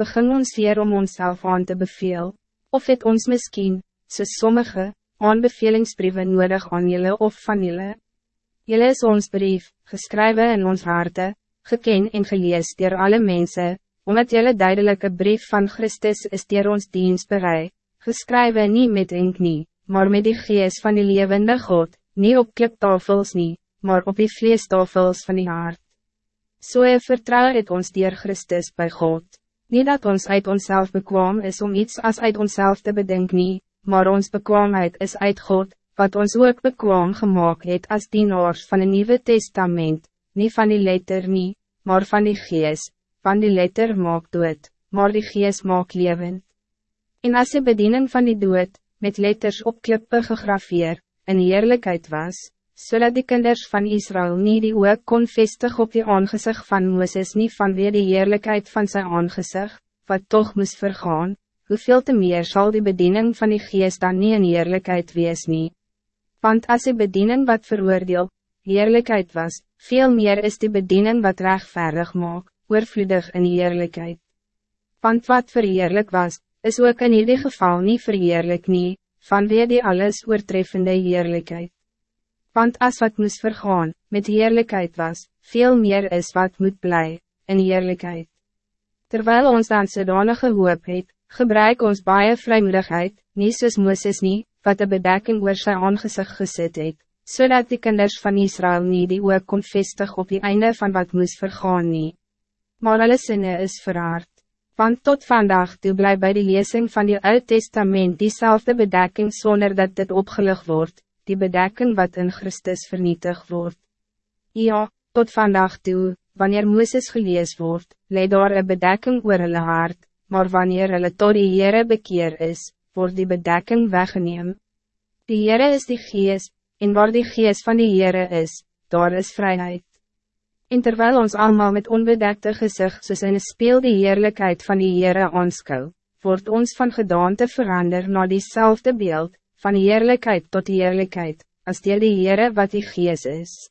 begin ons weer om onszelf aan te beveel, of het ons misschien, soos sommige, aanbevelingsbrieven nodig aan jullie of van jullie. Jullie is ons brief, geschreven in ons harte, geken en gelees door alle mensen, omdat jullie duidelijke brief van Christus is door ons dienst bereid, geschreven niet met ink nie, maar met die geest van die levende God, niet op kliptafels nie, maar op die vleestafels van die hart. So so vertrouw het ons dier Christus bij God. Niet dat ons uit onszelf bekwaam is om iets als uit onszelf te bedenken, nie, maar ons bekwaamheid is uit God, wat ons ook bekwaam gemaakt het als dienaars van een nieuwe testament, niet van die letter nie, maar van die geest, van die letter maak dood, maar die geest maak levend. En as die bediening van die dood, met letters op klippe gegrafeer, in eerlijkheid was, zodat die kinders van Israël niet die oog kon vestig op die aangezicht van Mooses niet vanweer die eerlijkheid van zijn aangezicht, wat toch moest vergaan, hoeveel te meer zal die bediening van die geest dan niet in eerlijkheid wees nie. Want als die bediening wat veroordeel, eerlijkheid was, veel meer is die bediening wat rechtvaardig maak, oorvloedig in eerlijkheid. Want wat vereerlijk was, is ook in ieder geval niet vereerlijk nie, vanweer die alles oortreffende eerlijkheid. Want as wat moest vergaan, met heerlijkheid was, veel meer is wat moet blij, in heerlijkheid. Terwijl ons dan zodanige hoop het, gebruik ons baie vrijmoedigheid, nie soos Mooses nie, wat de bedekking oor sy aangezicht gezet het, zodat die kinders van Israël niet die oog kon vestig op die einde van wat moest vergaan nie. Maar alle sinne is verhaard. Want tot vandaag toe bly bij de lezing van die Oud Testament diezelfde bedekking zonder dat dit opgelig wordt, die bedekking wat in Christus vernietig wordt. Ja, tot vandaag toe, wanneer Moeses gelees wordt, leid daar een bedekking oor hulle hart, maar wanneer hulle tot die Heere bekeer is, wordt die bedekking weggeneem. Die Heere is die gees, en waar die gees van die Heere is, daar is vrijheid. En terwijl ons allemaal met onbedekte gezicht soos in een speel die heerlijkheid van die Heere aanskou, wordt ons van gedaante verander naar diezelfde beeld, van eerlijkheid tot eerlijkheid, als die Heere wat die gees is.